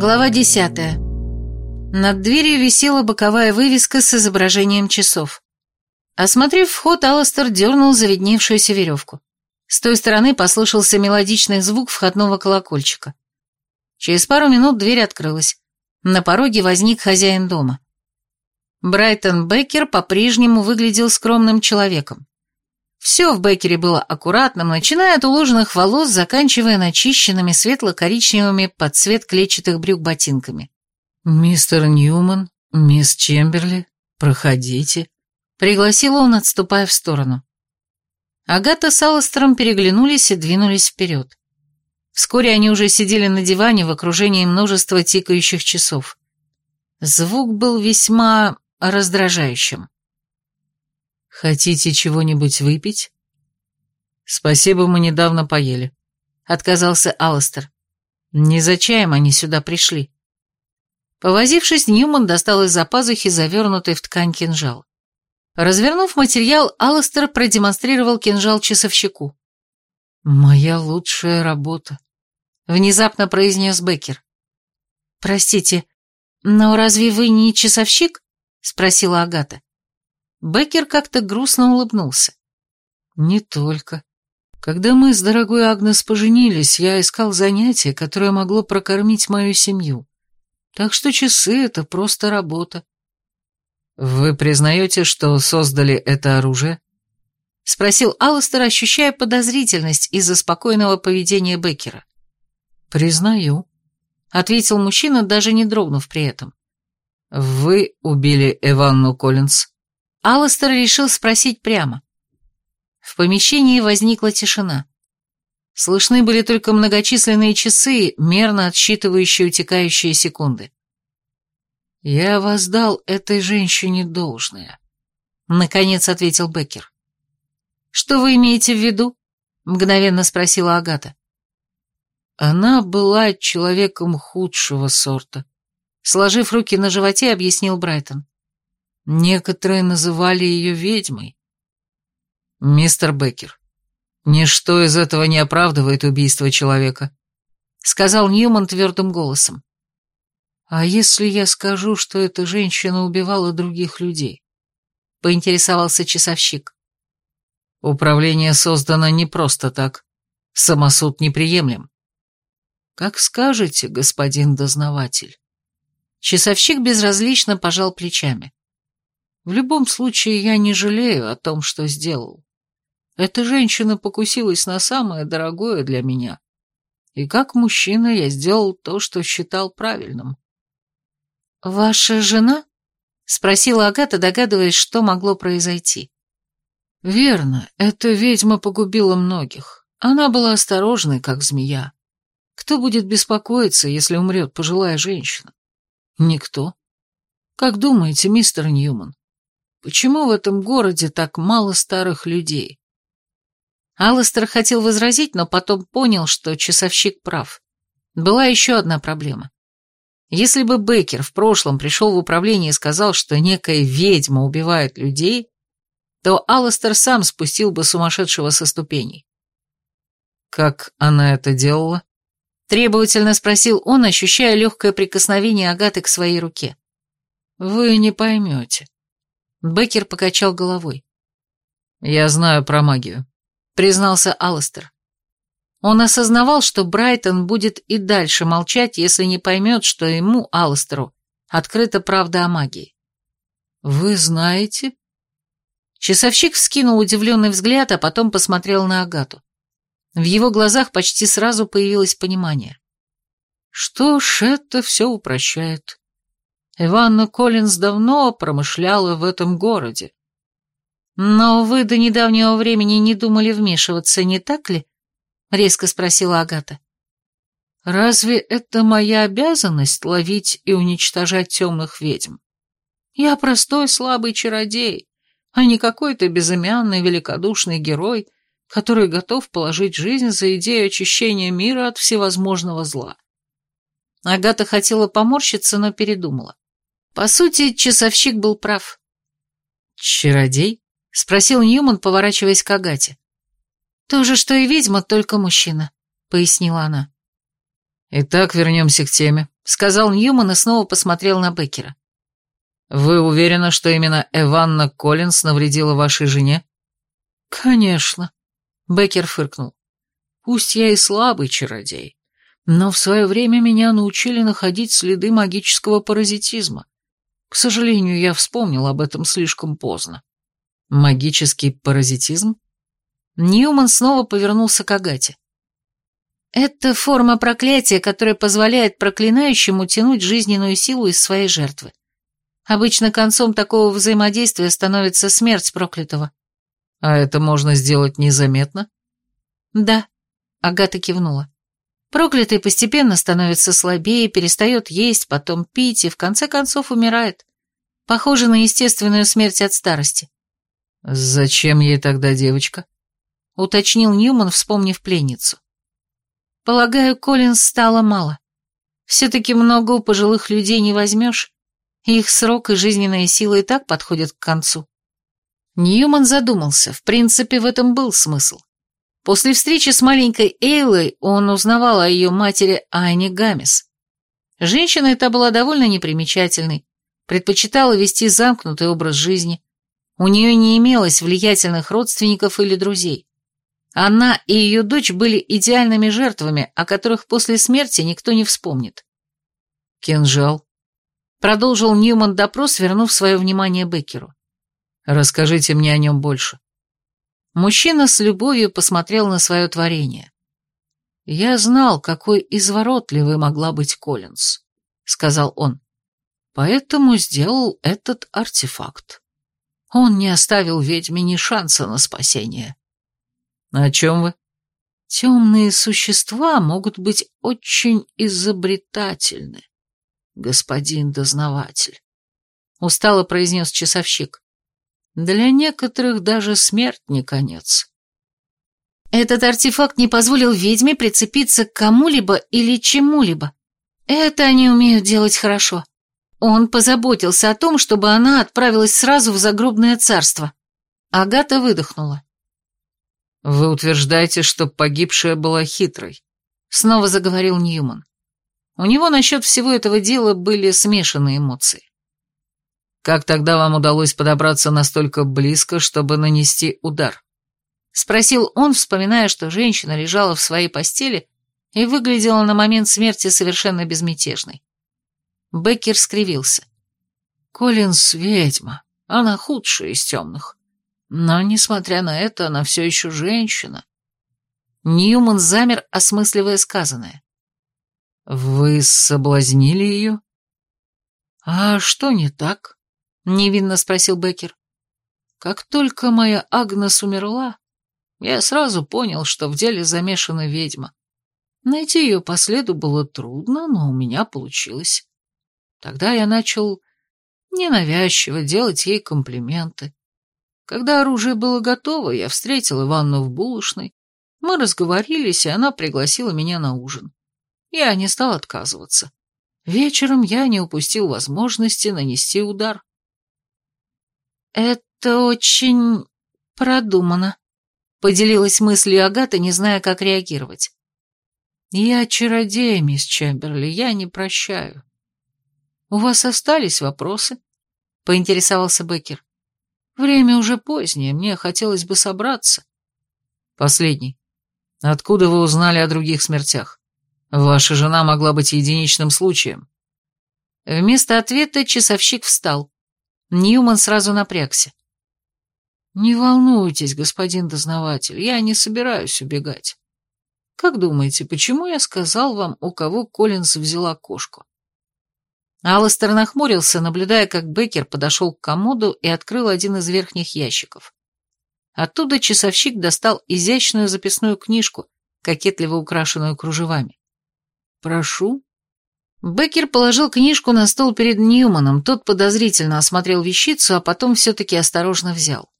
Глава десятая. Над дверью висела боковая вывеска с изображением часов. Осмотрев вход, Алластер дернул заведневшуюся веревку. С той стороны послышался мелодичный звук входного колокольчика. Через пару минут дверь открылась. На пороге возник хозяин дома. Брайтон Беккер по-прежнему выглядел скромным человеком. Все в Беккере было аккуратным, начиная от уложенных волос, заканчивая начищенными светло-коричневыми под цвет клетчатых брюк ботинками. «Мистер Ньюман, мисс Чемберли, проходите», — пригласил он, отступая в сторону. Агата с Алластером переглянулись и двинулись вперед. Вскоре они уже сидели на диване в окружении множества тикающих часов. Звук был весьма раздражающим. «Хотите чего-нибудь выпить?» «Спасибо, мы недавно поели», — отказался Алластер. «Не за чаем они сюда пришли». Повозившись, Ньюман достал из-за пазухи завернутый в ткань кинжал. Развернув материал, Алластер продемонстрировал кинжал часовщику. «Моя лучшая работа», — внезапно произнес Беккер. «Простите, но разве вы не часовщик?» — спросила Агата. Беккер как-то грустно улыбнулся. «Не только. Когда мы с дорогой Агнес поженились, я искал занятие, которое могло прокормить мою семью. Так что часы — это просто работа. «Вы признаете, что создали это оружие?» — спросил Алластер, ощущая подозрительность из-за спокойного поведения Беккера. «Признаю», — ответил мужчина, даже не дрогнув при этом. «Вы убили Эванну Коллинз?» Алластер решил спросить прямо. В помещении возникла тишина. Слышны были только многочисленные часы, мерно отсчитывающие утекающие секунды. «Я воздал этой женщине должное», — наконец ответил Беккер. «Что вы имеете в виду?» — мгновенно спросила Агата. «Она была человеком худшего сорта», — сложив руки на животе, объяснил Брайтон. «Некоторые называли ее ведьмой». «Мистер Беккер, ничто из этого не оправдывает убийство человека», — сказал Ньюман твердым голосом. «А если я скажу, что эта женщина убивала других людей?» — поинтересовался часовщик. «Управление создано не просто так. Самосуд неприемлем». «Как скажете, господин дознаватель». Часовщик безразлично пожал плечами. «В любом случае, я не жалею о том, что сделал. Эта женщина покусилась на самое дорогое для меня. И как мужчина я сделал то, что считал правильным. «Ваша жена?» — спросила Агата, догадываясь, что могло произойти. «Верно, эта ведьма погубила многих. Она была осторожной, как змея. Кто будет беспокоиться, если умрет пожилая женщина? Никто. Как думаете, мистер Ньюман, почему в этом городе так мало старых людей?» Алластер хотел возразить, но потом понял, что часовщик прав. Была еще одна проблема. Если бы Беккер в прошлом пришел в управление и сказал, что некая ведьма убивает людей, то Алластер сам спустил бы сумасшедшего со ступеней. «Как она это делала?» Требовательно спросил он, ощущая легкое прикосновение Агаты к своей руке. «Вы не поймете». Беккер покачал головой. «Я знаю про магию», — признался Алластер. Он осознавал, что Брайтон будет и дальше молчать, если не поймет, что ему, Алластеру, открыта правда о магии. «Вы знаете?» Часовщик вскинул удивленный взгляд, а потом посмотрел на Агату. В его глазах почти сразу появилось понимание. «Что ж, это все упрощает. Иванна Коллинз давно промышляла в этом городе». «Но вы до недавнего времени не думали вмешиваться, не так ли?» — резко спросила Агата. «Разве это моя обязанность ловить и уничтожать темных ведьм? Я простой слабый чародей, а не какой-то безымянный великодушный герой, который готов положить жизнь за идею очищения мира от всевозможного зла». Агата хотела поморщиться, но передумала. По сути, часовщик был прав. «Чародей?» — спросил Ньюман, поворачиваясь к Агате. «То же, что и ведьма, только мужчина», — пояснила она. «Итак, вернемся к теме», — сказал Ньюман и снова посмотрел на Беккера. «Вы уверены, что именно Эванна Коллинс навредила вашей жене?» «Конечно», — Беккер фыркнул. «Пусть я и слабый чародей, но в свое время меня научили находить следы магического паразитизма. К сожалению, я вспомнил об этом слишком поздно». «Магический паразитизм?» Ньюман снова повернулся к Агате. «Это форма проклятия, которая позволяет проклинающему тянуть жизненную силу из своей жертвы. Обычно концом такого взаимодействия становится смерть проклятого. А это можно сделать незаметно? Да, Агата кивнула. Проклятый постепенно становится слабее, перестает есть, потом пить и в конце концов умирает. Похоже на естественную смерть от старости. Зачем ей тогда девочка? Уточнил Ньюман, вспомнив пленницу. Полагаю, Коллинз стало мало. Все-таки много у пожилых людей не возьмешь, их срок и жизненная сила и так подходят к концу. Ньюман задумался, в принципе, в этом был смысл. После встречи с маленькой Эйлой он узнавал о ее матери Айне Гамес. Женщина эта была довольно непримечательной, предпочитала вести замкнутый образ жизни. У нее не имелось влиятельных родственников или друзей. Она и ее дочь были идеальными жертвами, о которых после смерти никто не вспомнит. Кинжал, Продолжил Ньюман допрос, вернув свое внимание Беккеру. «Расскажите мне о нем больше». Мужчина с любовью посмотрел на свое творение. «Я знал, какой изворотливой могла быть Коллинз», — сказал он. «Поэтому сделал этот артефакт. Он не оставил ведьме ни шанса на спасение». «О чем вы?» «Темные существа могут быть очень изобретательны господин дознаватель», — устало произнес часовщик. «Для некоторых даже смерть не конец». Этот артефакт не позволил ведьме прицепиться к кому-либо или чему-либо. Это они умеют делать хорошо. Он позаботился о том, чтобы она отправилась сразу в загробное царство. Агата выдохнула. «Вы утверждаете, что погибшая была хитрой?» Снова заговорил Ньюман. У него насчет всего этого дела были смешанные эмоции. «Как тогда вам удалось подобраться настолько близко, чтобы нанести удар?» Спросил он, вспоминая, что женщина лежала в своей постели и выглядела на момент смерти совершенно безмятежной. Беккер скривился. «Коллинс — ведьма, она худшая из темных. Но, несмотря на это, она все еще женщина». Ньюман замер, осмысливая сказанное. «Вы соблазнили ее?» «А что не так?» — невинно спросил Беккер. «Как только моя Агнес умерла, я сразу понял, что в деле замешана ведьма. Найти ее по следу было трудно, но у меня получилось. Тогда я начал ненавязчиво делать ей комплименты. Когда оружие было готово, я встретил Иванну в булочной, мы разговорились, и она пригласила меня на ужин. Я не стал отказываться. Вечером я не упустил возможности нанести удар. «Это очень продумано», — поделилась мыслью Агата, не зная, как реагировать. «Я чародей, мисс Чемберли, я не прощаю». «У вас остались вопросы?» — поинтересовался Беккер. «Время уже позднее, мне хотелось бы собраться». «Последний. Откуда вы узнали о других смертях?» Ваша жена могла быть единичным случаем. Вместо ответа часовщик встал. Ньюман сразу напрягся. «Не волнуйтесь, господин дознаватель, я не собираюсь убегать. Как думаете, почему я сказал вам, у кого Коллинз взяла кошку?» Алластер нахмурился, наблюдая, как Беккер подошел к комоду и открыл один из верхних ящиков. Оттуда часовщик достал изящную записную книжку, кокетливо украшенную кружевами. «Прошу». Беккер положил книжку на стол перед Ньюманом, тот подозрительно осмотрел вещицу, а потом все-таки осторожно взял.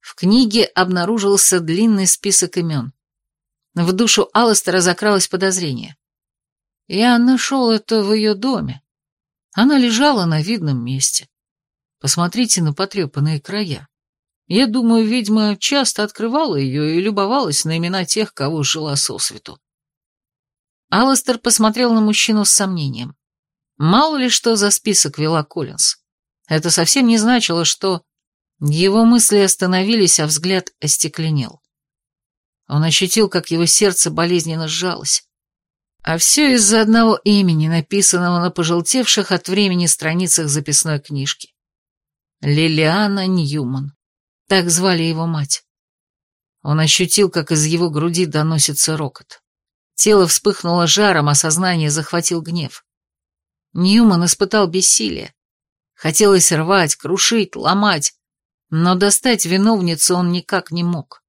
В книге обнаружился длинный список имен. В душу Алластера закралось подозрение. Я нашел это в ее доме. Она лежала на видном месте. Посмотрите на потрепанные края. Я думаю, ведьма часто открывала ее и любовалась на имена тех, кого жила сосвету. Алластер посмотрел на мужчину с сомнением. Мало ли что за список вела Коллинз. Это совсем не значило, что... Его мысли остановились, а взгляд остекленел. Он ощутил, как его сердце болезненно сжалось. А все из-за одного имени, написанного на пожелтевших от времени страницах записной книжки. Лилиана Ньюман. Так звали его мать. Он ощутил, как из его груди доносится рокот. Тело вспыхнуло жаром, а сознание захватил гнев. Ньюман испытал бессилие. Хотелось рвать, крушить, ломать, но достать виновницу он никак не мог.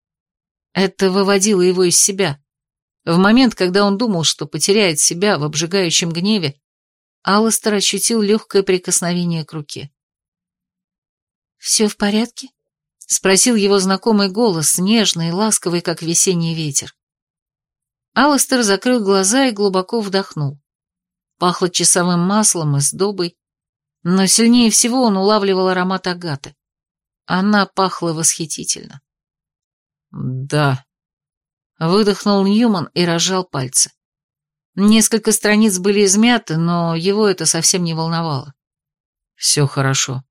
Это выводило его из себя. В момент, когда он думал, что потеряет себя в обжигающем гневе, Алластер ощутил легкое прикосновение к руке. «Все в порядке?» — спросил его знакомый голос, нежный и ласковый, как весенний ветер. Алластер закрыл глаза и глубоко вдохнул. Пахло часовым маслом и сдобой, но сильнее всего он улавливал аромат агаты. Она пахла восхитительно. «Да», — выдохнул Ньюман и разжал пальцы. Несколько страниц были измяты, но его это совсем не волновало. «Все хорошо».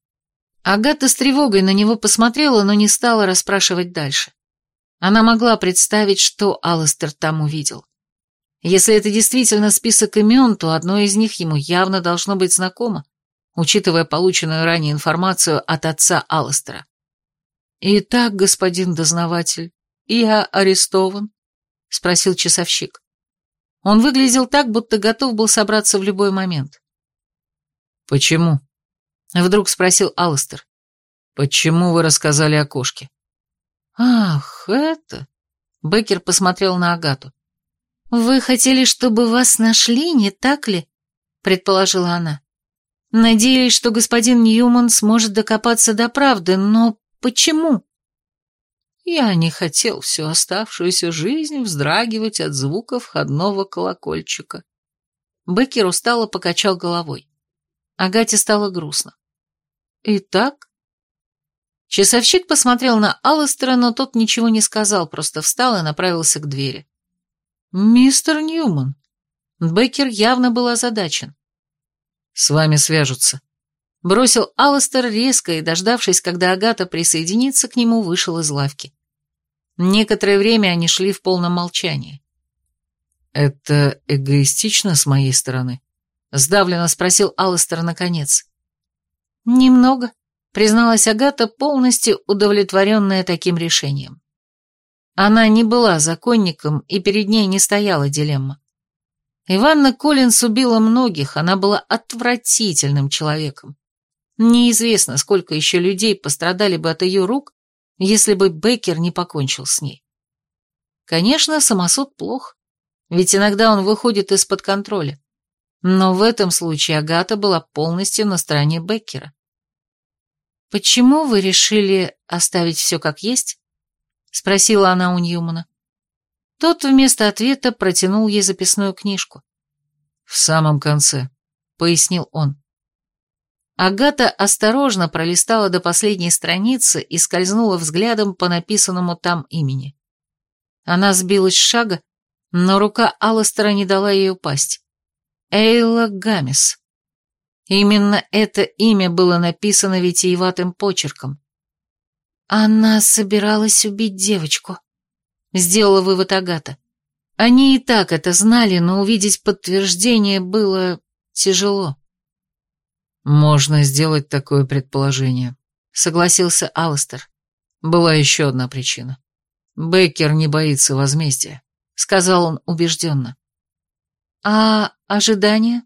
Агата с тревогой на него посмотрела, но не стала расспрашивать дальше. Она могла представить, что Алластер там увидел. Если это действительно список имен, то одно из них ему явно должно быть знакомо, учитывая полученную ранее информацию от отца Алластера. «Итак, господин дознаватель, я арестован?» — спросил часовщик. Он выглядел так, будто готов был собраться в любой момент. «Почему?» — вдруг спросил Алластер. «Почему вы рассказали о кошке?» «Ах, это...» Беккер посмотрел на Агату. «Вы хотели, чтобы вас нашли, не так ли?» предположила она. «Надеялись, что господин Ньюман сможет докопаться до правды, но почему?» Я не хотел всю оставшуюся жизнь вздрагивать от звука входного колокольчика. Беккер устало покачал головой. Агате стало грустно. «Итак?» Часовщик посмотрел на Алластера, но тот ничего не сказал, просто встал и направился к двери. «Мистер Ньюман». Беккер явно был озадачен. «С вами свяжутся». Бросил Алластер резко и, дождавшись, когда Агата присоединится к нему, вышел из лавки. Некоторое время они шли в полном молчании. «Это эгоистично с моей стороны?» — сдавленно спросил Алластер наконец. «Немного», призналась Агата, полностью удовлетворенная таким решением. Она не была законником, и перед ней не стояла дилемма. Иванна Коллинс убила многих, она была отвратительным человеком. Неизвестно, сколько еще людей пострадали бы от ее рук, если бы Беккер не покончил с ней. Конечно, самосуд плох, ведь иногда он выходит из-под контроля. Но в этом случае Агата была полностью на стороне Беккера. «Почему вы решили оставить все как есть?» — спросила она у Ньюмана. Тот вместо ответа протянул ей записную книжку. «В самом конце», — пояснил он. Агата осторожно пролистала до последней страницы и скользнула взглядом по написанному там имени. Она сбилась с шага, но рука Алластера не дала ей упасть. Эйла Гамес. Именно это имя было написано витиеватым почерком. «Она собиралась убить девочку», — сделала вывод Агата. Они и так это знали, но увидеть подтверждение было тяжело. «Можно сделать такое предположение», — согласился Алластер. «Была еще одна причина. Бейкер не боится возмездия», — сказал он убежденно. «А ожидания?»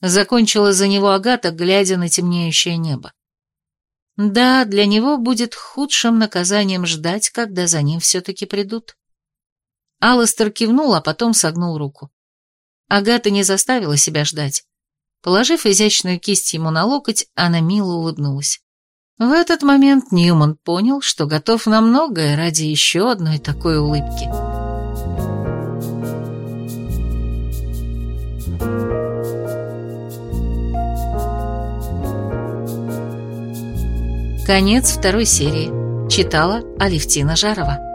Закончила за него Агата, глядя на темнеющее небо. Да, для него будет худшим наказанием ждать, когда за ним все-таки придут. Алластер кивнул, а потом согнул руку. Агата не заставила себя ждать. Положив изящную кисть ему на локоть, она мило улыбнулась. В этот момент Ньюман понял, что готов на многое ради еще одной такой улыбки. Конец второй серии. Читала Алевтина Жарова.